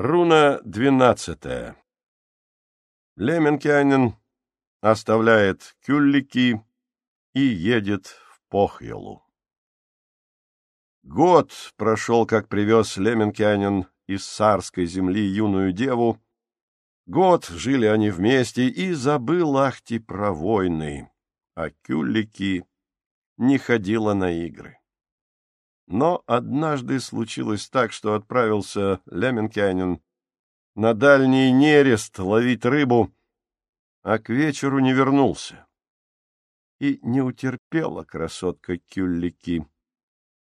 Руна двенадцатая. Леменкянин оставляет Кюллики и едет в Похьелу. Год прошел, как привез Леменкянин из царской земли юную деву. Год жили они вместе, и забыл Ахти про войны, а Кюллики не ходила на игры. Но однажды случилось так, что отправился Леменкянин на дальний нерест ловить рыбу, а к вечеру не вернулся. И не утерпела красотка Кюллики.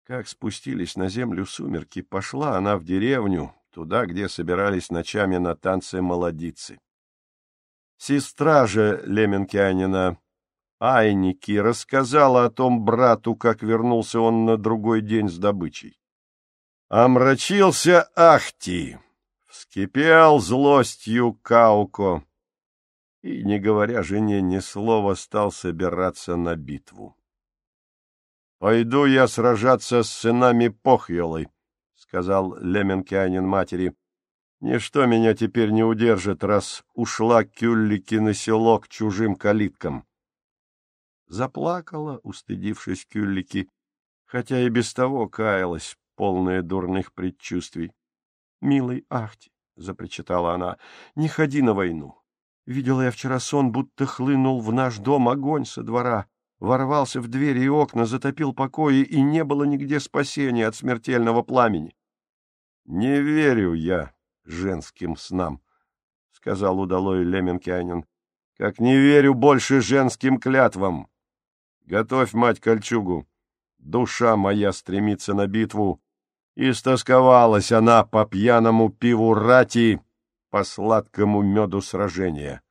Как спустились на землю сумерки, пошла она в деревню, туда, где собирались ночами на танцы молодицы. Сестра же Леменкянина, Айники, рассказала о том брату, как вернулся он на другой день с добычей. Омрачился Ахти, вскипел злостью Кауко и, не говоря жене ни слова, стал собираться на битву. «Пойду я сражаться с сынами Похьелой», — сказал Леменкянин матери. «Ничто меня теперь не удержит, раз ушла Кюллики на село к чужим калиткам». Заплакала, устыдившись Кюллики, хотя и без того каялась, полная дурных предчувствий. «Милый Ахти», — запричитала она, — «не ходи на войну. Видела я вчера сон, будто хлынул в наш дом огонь со двора ворвался в двери и окна, затопил покои, и не было нигде спасения от смертельного пламени. — Не верю я женским снам, — сказал удалой Леменкянин, — как не верю больше женским клятвам. Готовь, мать, кольчугу. Душа моя стремится на битву. Истосковалась она по пьяному пиву рати, по сладкому меду сражения.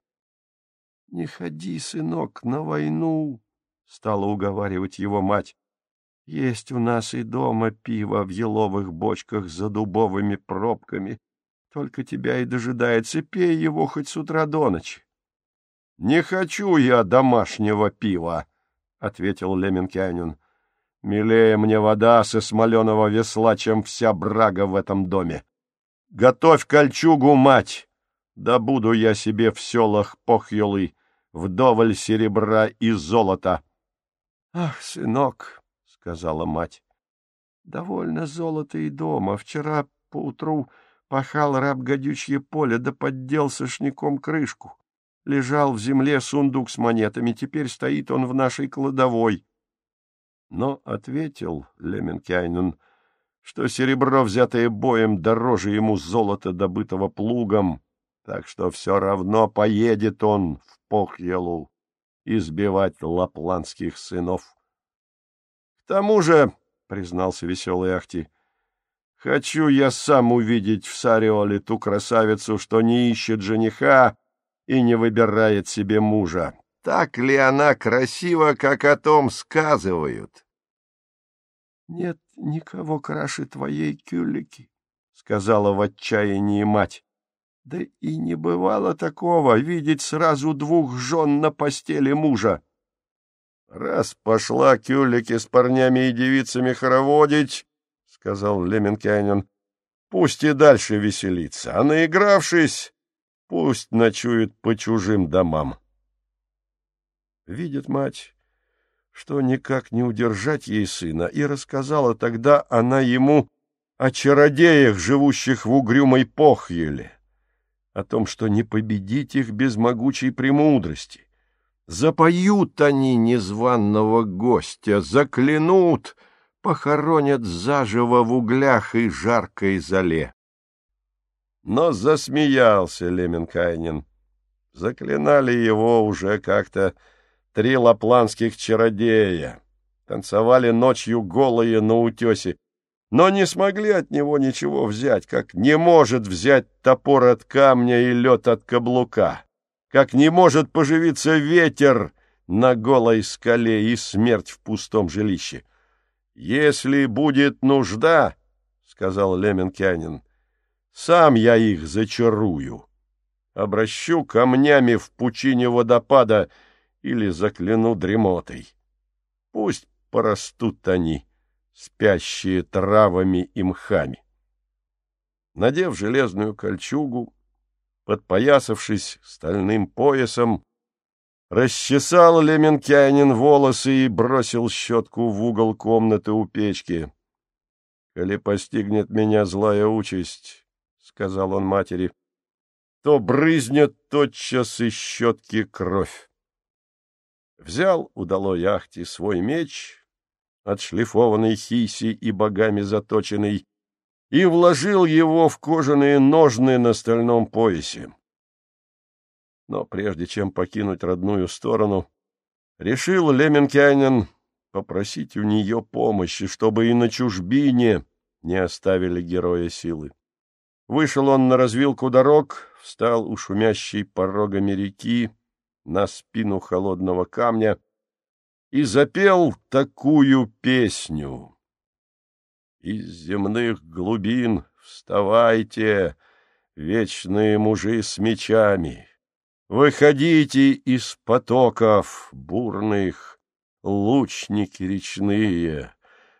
— Не ходи, сынок, на войну, стала уговаривать его мать. Есть у нас и дома пиво в еловых бочках за дубовыми пробками. Только тебя и дожидается, пей его хоть с утра до ночи. — Не хочу я домашнего пива, — ответил Леменкянин. — Милее мне вода со смоленого весла, чем вся брага в этом доме. Готовь кольчугу, мать! Да буду я себе в селах похьелы, вдоволь серебра и золота. — Ах, сынок, — сказала мать, — довольно золота и дома. Вчера поутру пахал раб гадючье поле, да поддел сошняком крышку. Лежал в земле сундук с монетами, теперь стоит он в нашей кладовой. Но ответил Леменкайнен, что серебро, взятое боем, дороже ему золота, добытого плугом, так что все равно поедет он в Похьелу избивать лапландских сынов. — К тому же, — признался веселый Ахти, — хочу я сам увидеть в Сариоле ту красавицу, что не ищет жениха и не выбирает себе мужа. Так ли она красива, как о том сказывают? — Нет никого краше твоей кюлики, — сказала в отчаянии мать. Да и не бывало такого, видеть сразу двух жен на постели мужа. Раз пошла Кюлики с парнями и девицами хороводить, — сказал Леменкянин, — пусть и дальше веселится, а наигравшись, пусть ночует по чужим домам. Видит мать, что никак не удержать ей сына, и рассказала тогда она ему о чародеях, живущих в угрюмой похьеле о том, что не победить их без могучей премудрости. Запоют они незваного гостя, заклянут, похоронят заживо в углях и жаркой зале. Но засмеялся Леменкайнин. Заклинали его уже как-то три лапланских чародея. Танцевали ночью голые на утесе, но не смогли от него ничего взять, как не может взять топор от камня и лед от каблука, как не может поживиться ветер на голой скале и смерть в пустом жилище. «Если будет нужда, — сказал Леменкянин, — сам я их зачарую, обращу камнями в пучине водопада или закляну дремотой. Пусть порастут они» спящие травами и мхами. надев железную кольчугу, подпоясавшись стальным поясом, расчесал Леменкянин волосы и бросил щетку в угол комнаты у печки. — Коли постигнет меня злая участь, — сказал он матери, — то брызнет тотчас из щетки кровь. Взял удало яхте свой меч, отшлифованный хиси и богами заточенный, и вложил его в кожаные ножны на стальном поясе. Но прежде чем покинуть родную сторону, решил Леменкянин попросить у нее помощи, чтобы и на чужбине не оставили героя силы. Вышел он на развилку дорог, встал у шумящей порогами реки на спину холодного камня и запел такую песню. Из земных глубин вставайте, вечные мужи с мечами. Выходите из потоков бурных, лучники речные.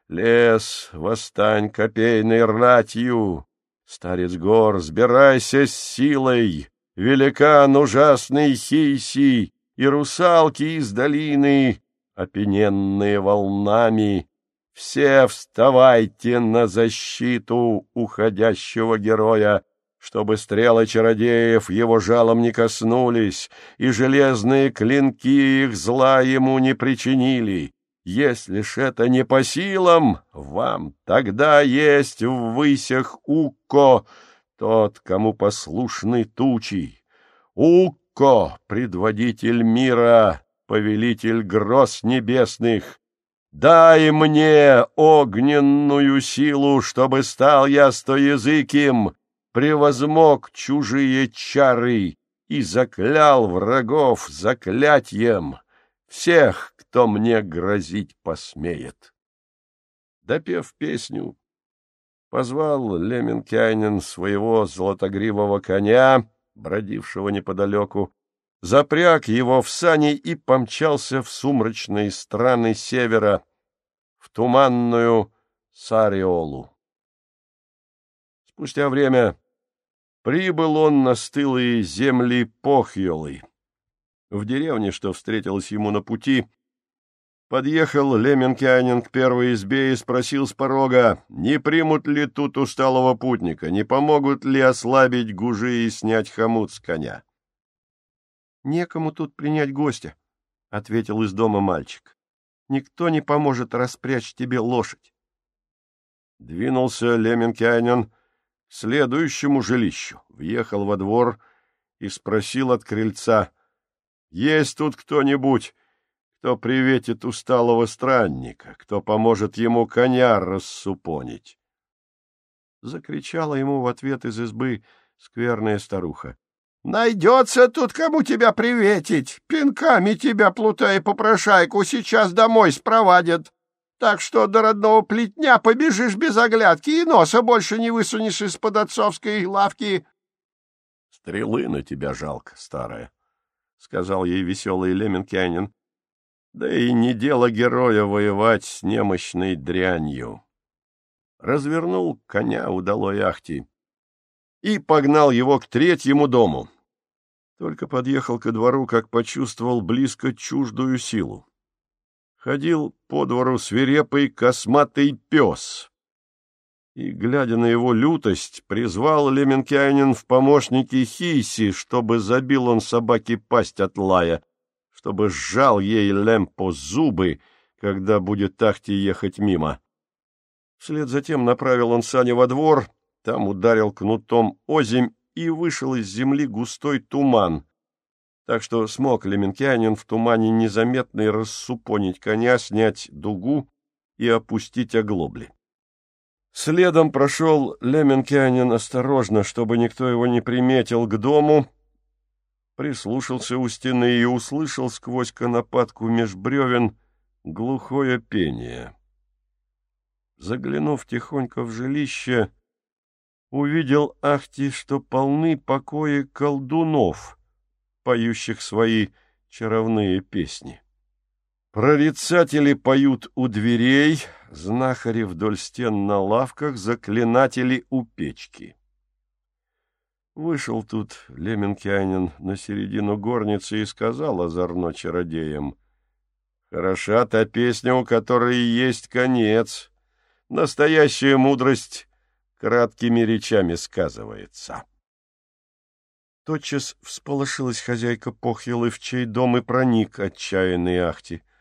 Лес, восстань копейной ратью, Старец гор, сбирайся с силой, Великан ужасный хиси И русалки из долины, Опененные волнами, все вставайте на защиту уходящего героя, чтобы стрелы чародеев его жалом не коснулись, и железные клинки их зла ему не причинили. Если ж это не по силам вам, тогда есть в высях Укко, тот, кому послушны тучи. Укко, предводитель мира, повелитель гроз небесных, Дай мне огненную силу, чтобы стал я стоязыким, превозмог чужие чары и заклял врагов заклятьем всех, кто мне грозить посмеет. Допев песню, позвал Леменкянин своего золотогривого коня, бродившего неподалеку, запряг его в сани и помчался в сумрачные страны севера, в туманную Сариолу. Спустя время прибыл он на стылые земли Похьолы. В деревне, что встретилась ему на пути, подъехал Леменкянин к первой избе и спросил с порога, не примут ли тут усталого путника, не помогут ли ослабить гужи и снять хомут с коня. — Некому тут принять гостя, — ответил из дома мальчик. — Никто не поможет распрячь тебе лошадь. Двинулся Леменкянин к следующему жилищу, въехал во двор и спросил от крыльца, «Есть тут кто-нибудь, кто приветит усталого странника, кто поможет ему коня рассупонить?» Закричала ему в ответ из избы скверная старуха. Найдется тут кому тебя приветить. Пинками тебя, плутая попрошайку, сейчас домой спровадят. Так что до родного плетня побежишь без оглядки и носа больше не высунешь из-под отцовской лавки. — Стрелы на тебя жалко, старая, — сказал ей веселый Леменкянин. — Да и не дело героя воевать с немощной дрянью. Развернул коня удалой ахти и погнал его к третьему дому. Только подъехал ко двору, как почувствовал близко чуждую силу. Ходил по двору свирепый косматый пес. И, глядя на его лютость, призвал Леменкянин в помощники Хиси, чтобы забил он собаке пасть от лая, чтобы сжал ей Лемпо зубы, когда будет тахти ехать мимо. Вслед затем направил он сани во двор — там ударил кнутом озимь и вышел из земли густой туман, так что смог Леменкянин в тумане незаметно рассупонить коня, снять дугу и опустить оглобли. Следом прошел Леменкянин осторожно, чтобы никто его не приметил к дому, прислушался у стены и услышал сквозь конопатку меж бревен глухое пение. Заглянув тихонько в жилище, увидел Ахти, что полны покои колдунов, поющих свои чаровные песни. Прорицатели поют у дверей, знахари вдоль стен на лавках, заклинатели у печки. Вышел тут Леменкянин на середину горницы и сказал озорно чародеям. «Хороша та песня, у которой есть конец. Настоящая мудрость краткими речами сказывается». Тотчас всполошилась хозяйка Похьелы, в чей дом и проник отчаянный Ахти. —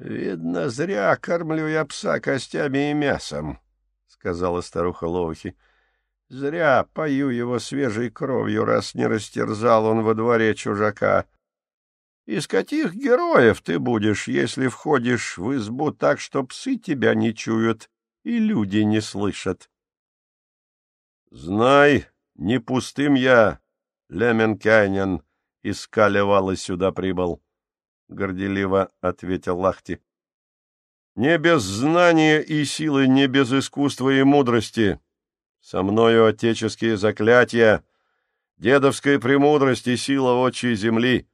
Видно, зря кормлю я пса костями и мясом, — сказала старуха Лоухи. — Зря пою его свежей кровью, раз не растерзал он во дворе чужака. Из каких героев ты будешь, если входишь в избу так, что псы тебя не чуют и люди не слышат? — Знай, не пустым я Леменкайнен из Калевала сюда прибыл, — горделиво ответил Лахти. — Не без знания и силы, не без искусства и мудрости. Со мною отеческие заклятия, дедовская премудрость и сила отчей земли.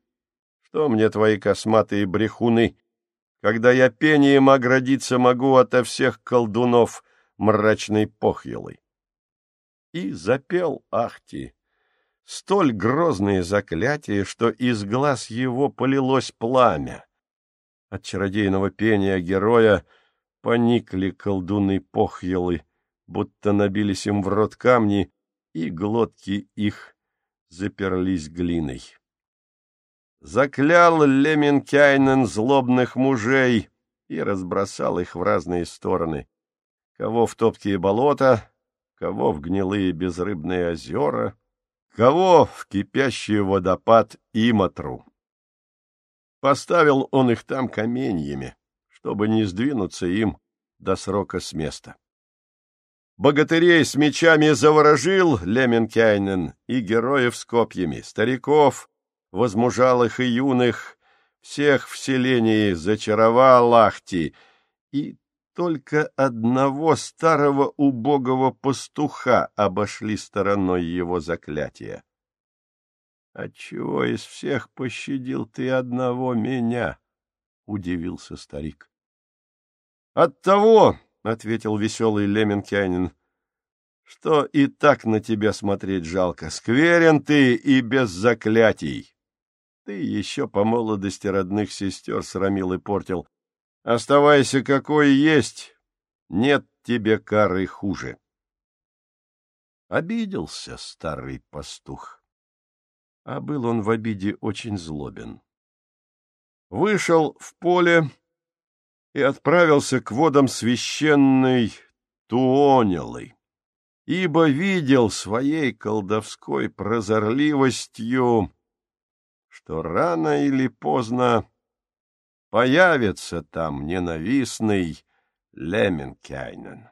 Что мне твои косматые брехуны, когда я пением оградиться могу ото всех колдунов мрачной похьелой? И запел Ахти столь грозные заклятия, что из глаз его полилось пламя. От чародейного пения героя поникли колдуны похьелы, будто набились им в рот камни, и глотки их заперлись глиной. Заклял Леменкайнен злобных мужей и разбросал их в разные стороны, кого в топкие болота, кого в гнилые безрыбные озера — кого в кипящий водопад Иматру. Поставил он их там каменьями, чтобы не сдвинуться им до срока с места. Богатырей с мечами заворожил Леменкайнен и героев с копьями, стариков, возмужалых и юных, всех в селении зачаровал Ахти, и только одного старого убогого пастуха обошли стороной его заклятия. — Отчего из всех пощадил ты одного меня? — удивился старик. — От того, — ответил веселый Леменкянин, — что и так на тебя смотреть жалко. Скверен ты и без заклятий. Ты еще по молодости родных сестер срамил и портил, Оставайся какой есть, нет тебе кары хуже. Обиделся старый пастух, а был он в обиде очень злобен. Вышел в поле и отправился к водам священной Туонелы, ибо видел своей колдовской прозорливостью, что рано или поздно появится там ненавистный Леменкайнен.